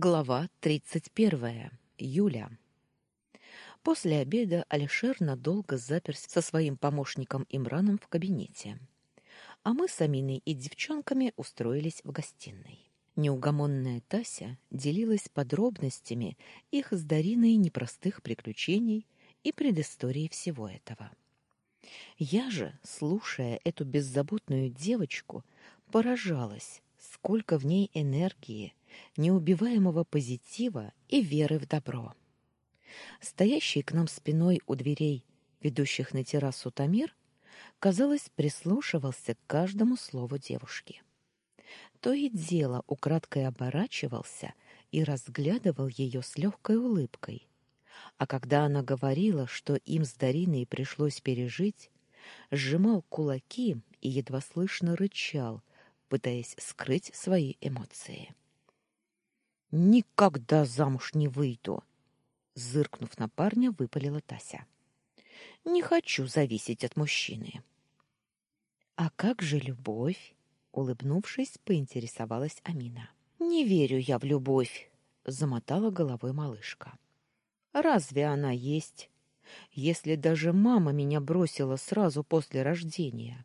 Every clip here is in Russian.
Глава 31. Юля. После обеда Алишер надолго заперся со своим помощником Имраном в кабинете. А мы с Аминой и девчонками устроились в гостиной. Неугомонная Тася делилась подробностями их с Дариной непростых приключений и предыстории всего этого. Я же, слушая эту беззаботную девочку, поражалась, сколько в ней энергии, неубиваемого позитива и веры в добро. Стоящий к нам спиной у дверей, ведущих на террасу Тамир, казалось, прислушивался к каждому слову девушки. То и дело украдкой оборачивался и разглядывал ее с легкой улыбкой. А когда она говорила, что им с Дариной пришлось пережить, сжимал кулаки и едва слышно рычал, пытаясь скрыть свои эмоции. Никогда замуж не выйду, зыркнув на парня, выпалила Тася. Не хочу зависеть от мужчины. А как же любовь? улыбнувшись, поинтересовалась Амина. Не верю я в любовь, замотала головой малышка. Разве она есть? Если даже мама меня бросила сразу после рождения.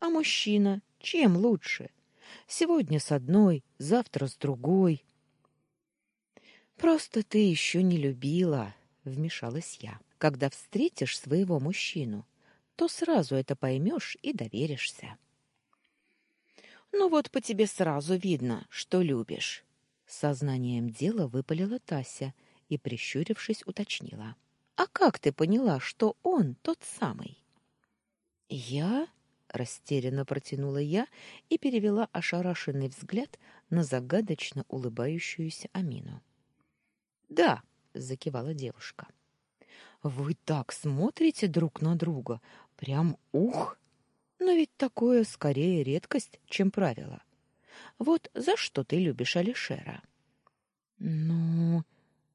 А мужчина чем лучше? Сегодня с одной, завтра с другой. Просто ты еще не любила, вмешалась я. Когда встретишь своего мужчину, то сразу это поймешь и доверишься. Ну вот по тебе сразу видно, что любишь, сознанием дела выпалила Тася и прищурившись уточнила: А как ты поняла, что он тот самый? Я растерянно протянула я и перевела ошарашенный взгляд на загадочно улыбающуюся Амину. Да, закивала девушка. Вы так смотрите друг на друга, прям ух. Но ведь такое скорее редкость, чем правило. Вот за что ты любишь Алишера? Ну,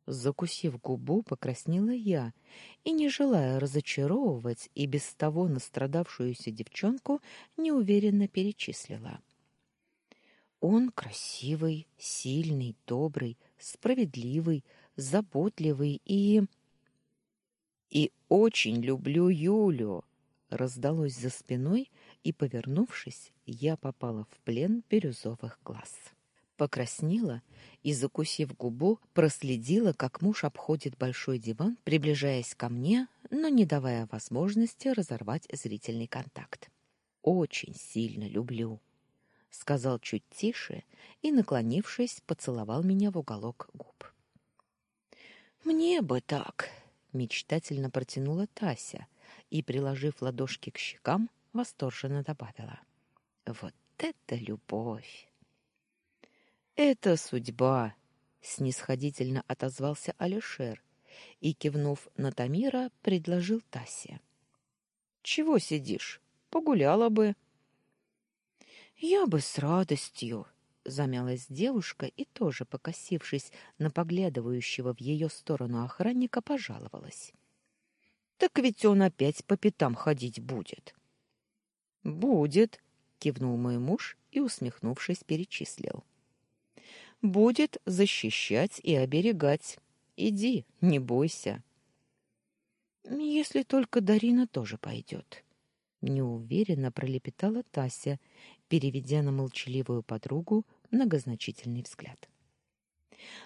закусив губу, покраснела я и, не желая разочаровывать и без того настрадавшуюся девчонку, неуверенно перечислила. Он красивый, сильный, добрый, справедливый, заботливый и и очень люблю Юлю, раздалось за спиной, и, повернувшись, я попала в плен бирюзовых глаз. Покраснела и, закусив губу, проследила, как муж обходит большой диван, приближаясь ко мне, но не давая возможности разорвать зрительный контакт. Очень сильно люблю, сказал чуть тише и, наклонившись, поцеловал меня в уголок губ. Мне бы так, мечтательно протянула Тася и, приложив ладошки к щекам, восторженно добавила: Вот это любовь. Это судьба, снисходительно отозвался Алишер и, кивнув на Тамира, предложил Тасе: Чего сидишь? Погуляла бы. Я бы с радостью, замялась девушка и тоже, покосившись на поглядывающего в ее сторону охранника, пожаловалась. Так ведь он опять по пятам ходить будет. Будет, кивнул мой муж и усмехнувшись перечислил. Будет защищать и оберегать. Иди, не бойся. Если только Дарина тоже пойдет неуверенно пролепетала Тася, переведя на молчаливую подругу многозначительный взгляд.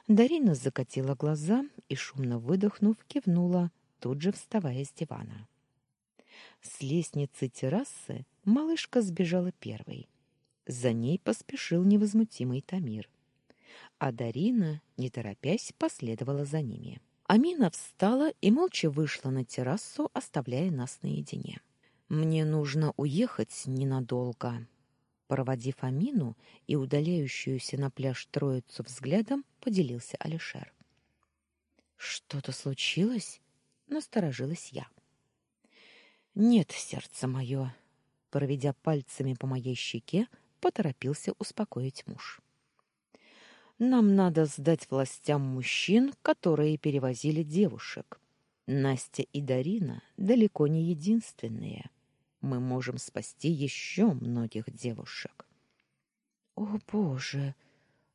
Дарина закатила глаза и шумно выдохнув кивнула, тут же вставая с дивана. С лестницы террасы малышка сбежала первой. За ней поспешил невозмутимый Тамир. А Дарина, не торопясь, последовала за ними. Амина встала и молча вышла на террасу, оставляя нас наедине. Мне нужно уехать ненадолго. Проводив Амину и удаляющуюся на пляж троицу взглядом, поделился Алишер. Что-то случилось? Насторожилась я. Нет, сердце мое, проведя пальцами по моей щеке, поторопился успокоить муж. Нам надо сдать властям мужчин, которые перевозили девушек. Настя и Дарина далеко не единственные мы можем спасти еще многих девушек. О, боже,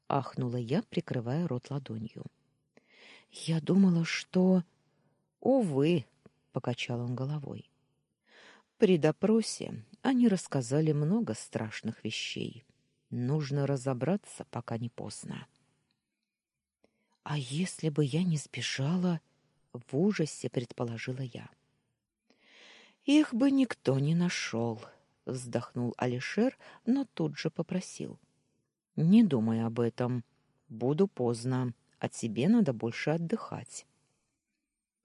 ахнула я, прикрывая рот ладонью. Я думала, что увы, покачал он головой. При допросе они рассказали много страшных вещей. Нужно разобраться, пока не поздно. А если бы я не сбежала, в ужасе предположила я. Их бы никто не нашел, вздохнул Алишер, но тут же попросил: "Не думай об этом. Буду поздно, а тебе надо больше отдыхать".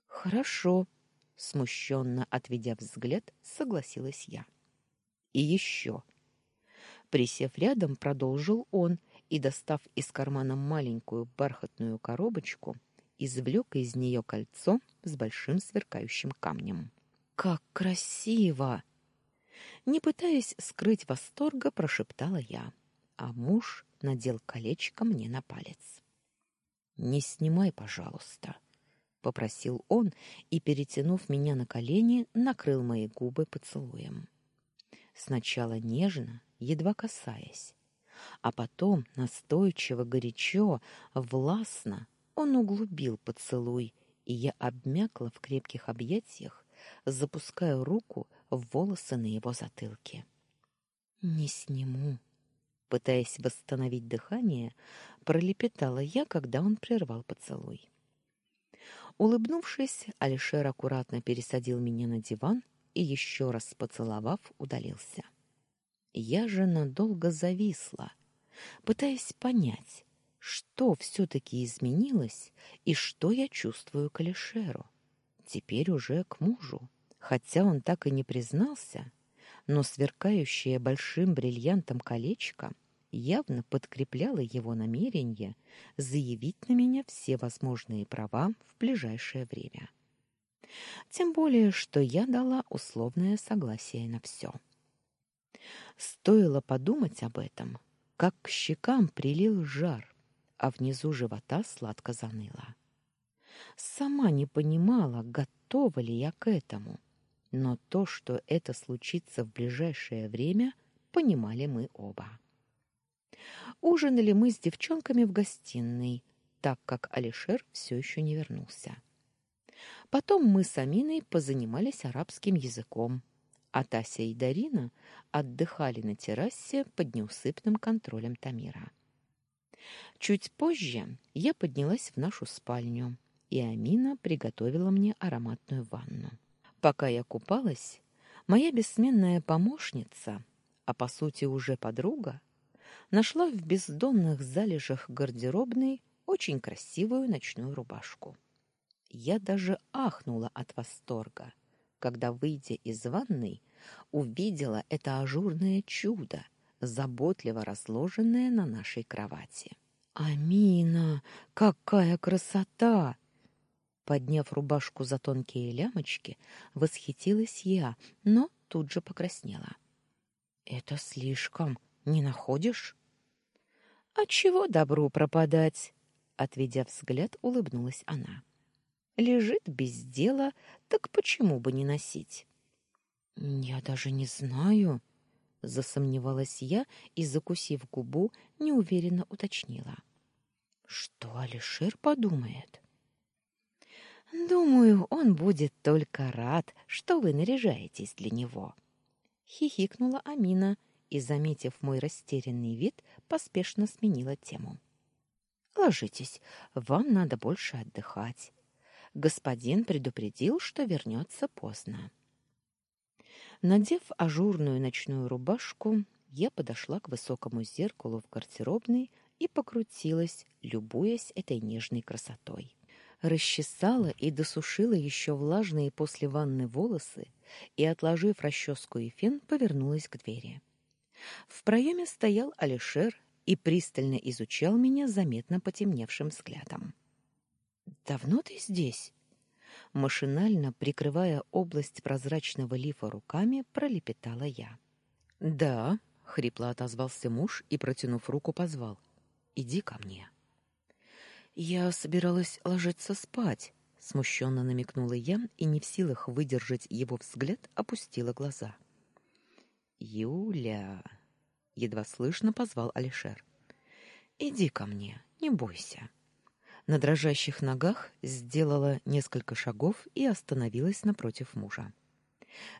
Хорошо, смущенно отведя взгляд, согласилась я. И еще. Присев рядом, продолжил он и, достав из кармана маленькую бархатную коробочку, извлек из нее кольцо с большим сверкающим камнем. «Как красиво!» Не пытаясь скрыть восторга, прошептала я, а муж надел колечко мне на палец. «Не снимай, пожалуйста», — попросил он и, перетянув меня на колени, накрыл мои губы поцелуем. Сначала нежно, едва касаясь, а потом настойчиво, горячо, властно он углубил поцелуй, и я обмякла в крепких объятиях, запуская руку в волосы на его затылке. «Не сниму», — пытаясь восстановить дыхание, пролепетала я, когда он прервал поцелуй. Улыбнувшись, Алишер аккуратно пересадил меня на диван и еще раз поцеловав, удалился. Я же надолго зависла, пытаясь понять, что все-таки изменилось и что я чувствую к Алишеру. Теперь уже к мужу. Хотя он так и не признался, но сверкающее большим бриллиантом колечко — явно подкрепляло его намерение заявить на меня все возможные права в ближайшее время. Тем более, что я дала условное согласие на все. Стоило подумать об этом, как к щекам прилил жар, а внизу живота сладко заныло. Сама не понимала, готова ли я к этому, но то, что это случится в ближайшее время, понимали мы оба. Ужинали мы с девчонками в гостиной, так как Алишер все еще не вернулся. Потом мы с Аминой позанимались арабским языком, а Тася и Дарина отдыхали на террасе под неусыпным контролем Тамира. Чуть позже я поднялась в нашу спальню, и Амина приготовила мне ароматную ванну. Пока я купалась, моя бессменная помощница, а по сути уже подруга, нашла в бездонных залежах гардеробной очень красивую ночную рубашку. Я даже ахнула от восторга, когда, выйдя из ванной, увидела это ажурное чудо, заботливо разложенное на нашей кровати. «Амина, какая красота!» Подняв рубашку за тонкие лямочки, восхитилась я, но тут же покраснела. «Это слишком, не находишь?» «А чего добру пропадать?» Отведя взгляд, улыбнулась она. «Лежит без дела, так почему бы не носить?» «Я даже не знаю», — засомневалась я и, закусив губу, неуверенно уточнила. «Что Алишер подумает?» «Думаю, он будет только рад, что вы наряжаетесь для него», — хихикнула Амина и, заметив мой растерянный вид, поспешно сменила тему. «Ложитесь, вам надо больше отдыхать. Господин предупредил, что вернется поздно». Надев ажурную ночную рубашку, я подошла к высокому зеркалу в гардеробной и покрутилась, любуясь этой нежной красотой. Расчесала и досушила еще влажные после ванны волосы и, отложив расческу и фен, повернулась к двери. В проеме стоял Алишер и пристально изучал меня заметно потемневшим взглядом. «Давно ты здесь?» Машинально, прикрывая область прозрачного лифа руками, пролепетала я. «Да», — хрипло отозвался муж и, протянув руку, позвал. «Иди ко мне». «Я собиралась ложиться спать», — смущенно намекнула я и, не в силах выдержать его взгляд, опустила глаза. «Юля!» — едва слышно позвал Алишер. Иди ко мне, не бойся. На дрожащих ногах сделала несколько шагов и остановилась напротив мужа.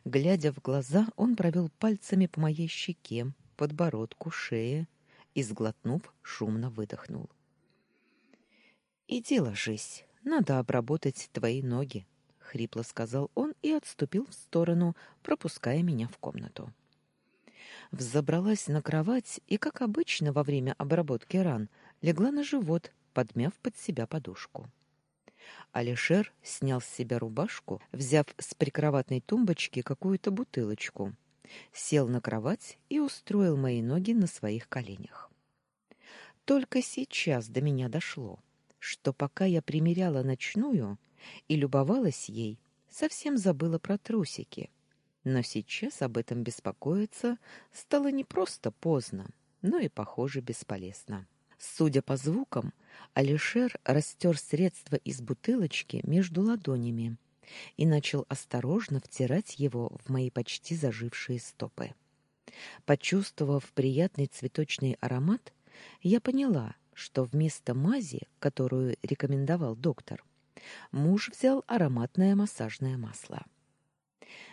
Глядя в глаза, он провел пальцами по моей щеке, подбородку, шее и, сглотнув, шумно выдохнул. «Иди ложись, надо обработать твои ноги», — хрипло сказал он и отступил в сторону, пропуская меня в комнату. Взобралась на кровать и, как обычно во время обработки ран, легла на живот, подмяв под себя подушку. Алишер снял с себя рубашку, взяв с прикроватной тумбочки какую-то бутылочку, сел на кровать и устроил мои ноги на своих коленях. Только сейчас до меня дошло, что пока я примеряла ночную и любовалась ей, совсем забыла про трусики. Но сейчас об этом беспокоиться стало не просто поздно, но и, похоже, бесполезно. Судя по звукам, Алишер растер средство из бутылочки между ладонями и начал осторожно втирать его в мои почти зажившие стопы. Почувствовав приятный цветочный аромат, я поняла, что вместо мази, которую рекомендовал доктор, муж взял ароматное массажное масло.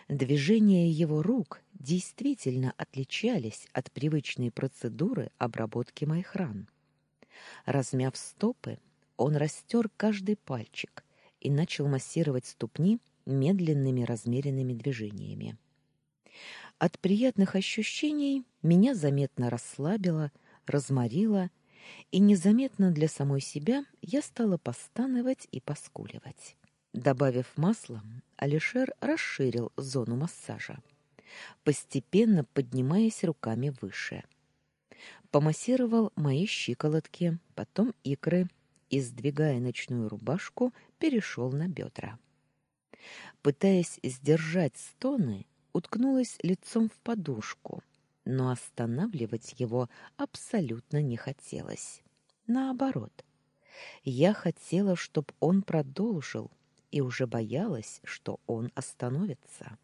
Движения его рук действительно отличались от привычной процедуры обработки моих ран. Размяв стопы, он растер каждый пальчик и начал массировать ступни медленными размеренными движениями. От приятных ощущений меня заметно расслабило, разморило, и незаметно для самой себя я стала постановать и поскуливать. Добавив масла, Алишер расширил зону массажа, постепенно поднимаясь руками выше — помассировал мои щиколотки, потом икры и, сдвигая ночную рубашку, перешел на бедра. Пытаясь сдержать стоны, уткнулась лицом в подушку, но останавливать его абсолютно не хотелось. Наоборот, я хотела, чтобы он продолжил, и уже боялась, что он остановится.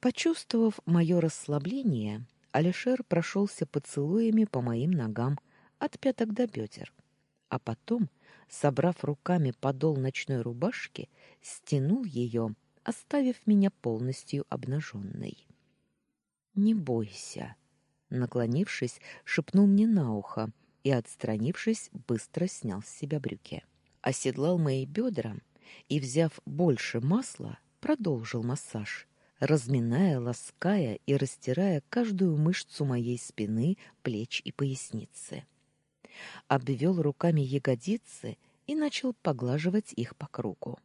Почувствовав мое расслабление, Алишер прошелся поцелуями по моим ногам от пяток до бедер, а потом, собрав руками подол ночной рубашки, стянул ее, оставив меня полностью обнаженной. «Не бойся», — наклонившись, шепнул мне на ухо и, отстранившись, быстро снял с себя брюки. Оседлал мои бедра и, взяв больше масла, продолжил массаж — разминая, лаская и растирая каждую мышцу моей спины, плеч и поясницы. Обвел руками ягодицы и начал поглаживать их по кругу.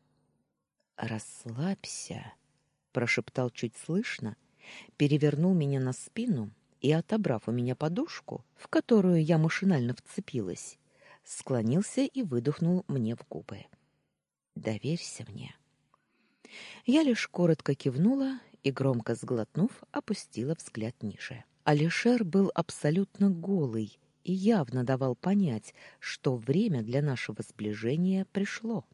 «Расслабься», — прошептал чуть слышно, перевернул меня на спину и, отобрав у меня подушку, в которую я машинально вцепилась, склонился и выдохнул мне в губы. «Доверься мне». Я лишь коротко кивнула и, громко сглотнув, опустила взгляд ниже. Алишер был абсолютно голый и явно давал понять, что время для нашего сближения пришло.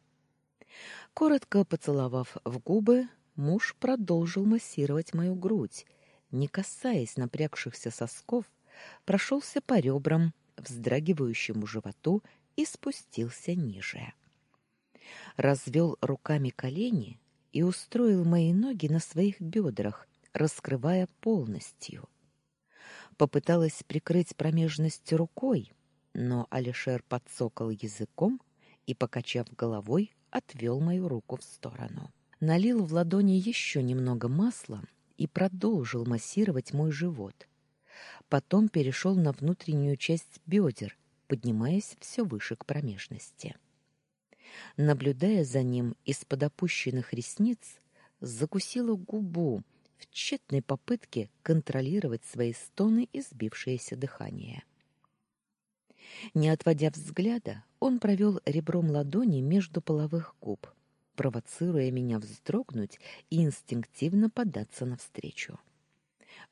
Коротко поцеловав в губы, муж продолжил массировать мою грудь, не касаясь напрягшихся сосков, прошелся по ребрам, вздрагивающему животу и спустился ниже. Развел руками колени, и устроил мои ноги на своих бедрах, раскрывая полностью. Попыталась прикрыть промежность рукой, но Алишер подсокал языком и, покачав головой, отвел мою руку в сторону. Налил в ладони еще немного масла и продолжил массировать мой живот. Потом перешел на внутреннюю часть бедер, поднимаясь все выше к промежности. Наблюдая за ним из-под опущенных ресниц, закусила губу в тщетной попытке контролировать свои стоны и сбившееся дыхание. Не отводя взгляда, он провел ребром ладони между половых губ, провоцируя меня вздрогнуть и инстинктивно податься навстречу.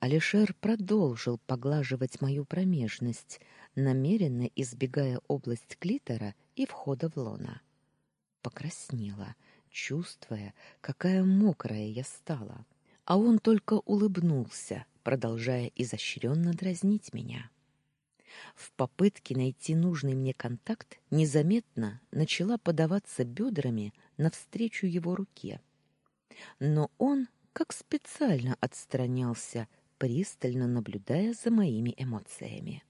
Алишер продолжил поглаживать мою промежность, намеренно избегая область клитора и входа в лона покраснела, чувствуя, какая мокрая я стала. А он только улыбнулся, продолжая изощренно дразнить меня. В попытке найти нужный мне контакт незаметно начала подаваться бедрами навстречу его руке. Но он как специально отстранялся, пристально наблюдая за моими эмоциями.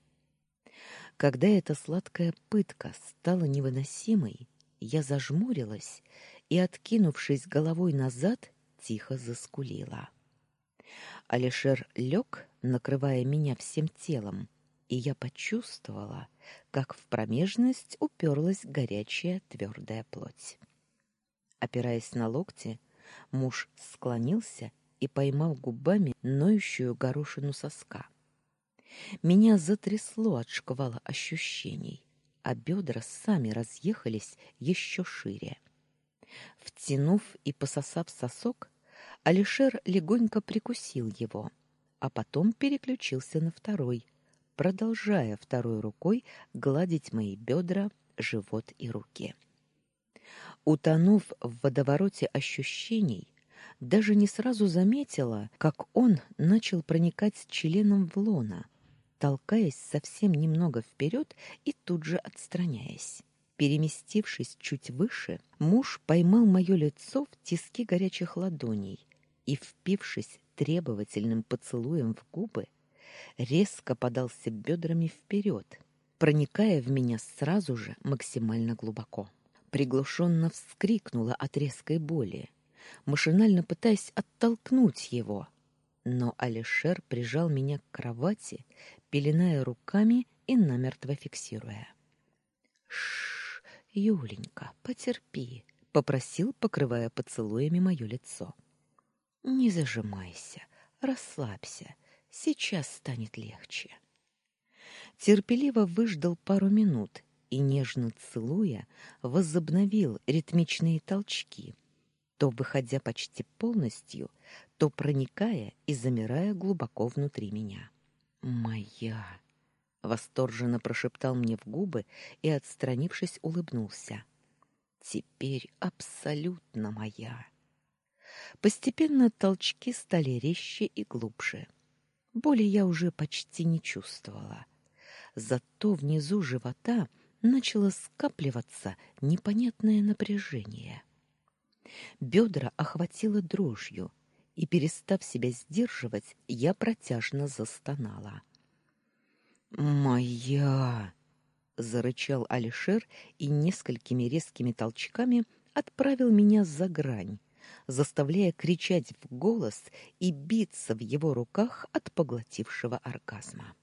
Когда эта сладкая пытка стала невыносимой, я зажмурилась и, откинувшись головой назад, тихо заскулила. Алишер лег, накрывая меня всем телом, и я почувствовала, как в промежность уперлась горячая твердая плоть. Опираясь на локти, муж склонился и поймал губами ноющую горошину соска. Меня затрясло от шквала ощущений, а бедра сами разъехались еще шире. Втянув и пососав сосок, Алишер легонько прикусил его, а потом переключился на второй, продолжая второй рукой гладить мои бедра, живот и руки. Утонув в водовороте ощущений, даже не сразу заметила, как он начал проникать членом в лона, толкаясь совсем немного вперед и тут же отстраняясь. Переместившись чуть выше, муж поймал мое лицо в тиски горячих ладоней и, впившись требовательным поцелуем в губы, резко подался бедрами вперед, проникая в меня сразу же максимально глубоко. Приглушенно вскрикнула от резкой боли, машинально пытаясь оттолкнуть его. Но Алишер прижал меня к кровати, пеленая руками и намертво фиксируя. «Шш, Юленька, потерпи», — попросил, покрывая поцелуями мое лицо. «Не зажимайся, расслабься, сейчас станет легче». Терпеливо выждал пару минут и, нежно целуя, возобновил ритмичные толчки — то выходя почти полностью, то проникая и замирая глубоко внутри меня. «Моя!» — восторженно прошептал мне в губы и, отстранившись, улыбнулся. «Теперь абсолютно моя!» Постепенно толчки стали резче и глубже. Боли я уже почти не чувствовала. Зато внизу живота начало скапливаться непонятное напряжение. Бедра охватило дрожью, и, перестав себя сдерживать, я протяжно застонала. «Моя!» — зарычал Алишер и несколькими резкими толчками отправил меня за грань, заставляя кричать в голос и биться в его руках от поглотившего оргазма.